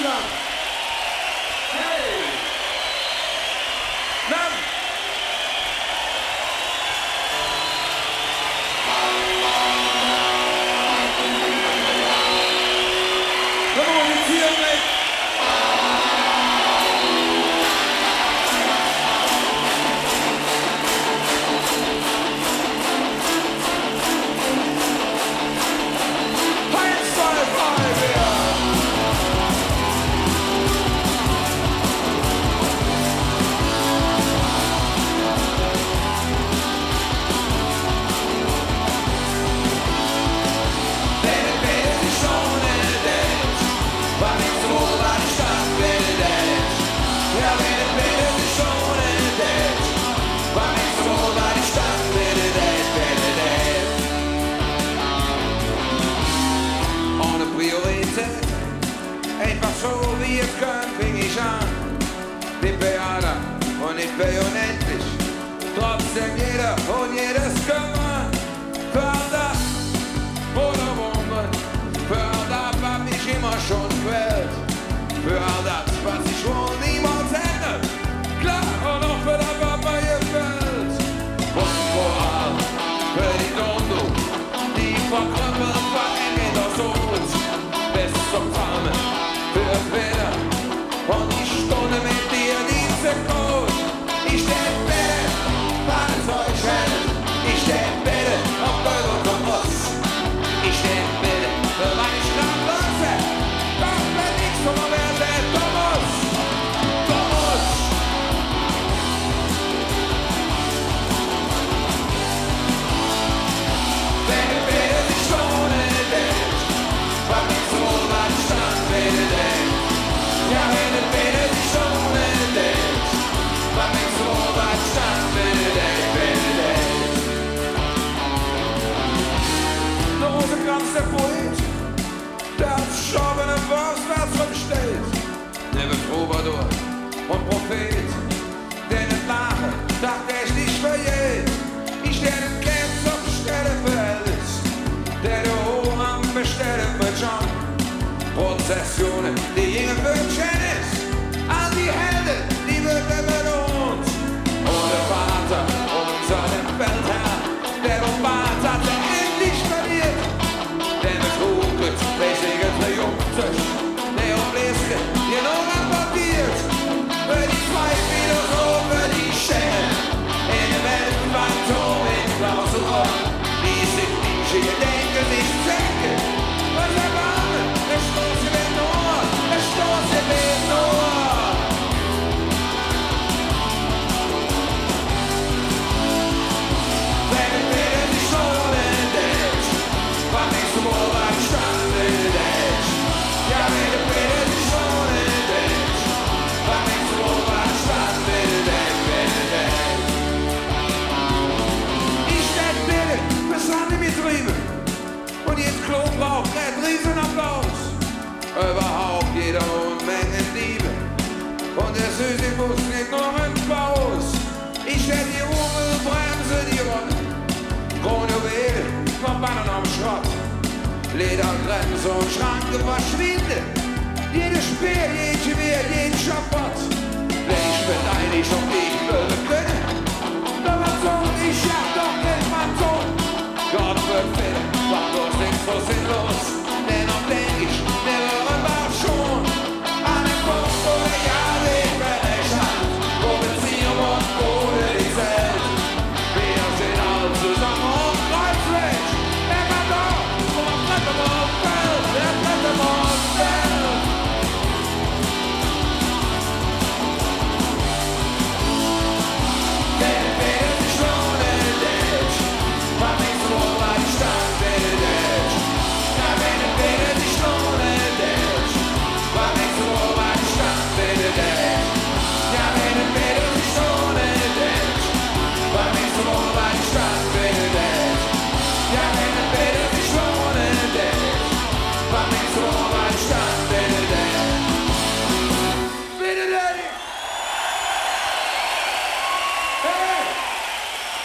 Cleveland. bir kömpingisen Ni bejara, och ni blir unendlich Trotz der und jedes Kömpf der Poet, der abschobene Wurstwärts versteht. Der wird Troubadour und Prophet, der nicht lache, dachte ich nicht verjährt. Ich der den Krebs auf Stelle für der der Ohren bestelle für John. Prozessionen, die jungen Wünsche music, j'ai des riesen Applaus. Überhaupt jede Unmenge Liebe. Und der Sisyphus geht noch ins Baus. Ich stell die Umbremse, die Rolle. Kronjuwel, von Bannen am Schrott. Ledergrenze und Schranke verschwinden. Jede Speer, jedes Gewehr, jeden Schabott. Denn ich bin einig und ich würde können. Wenn man ich hab doch den Mann so. Gott wird finden, mach bloß nichts vor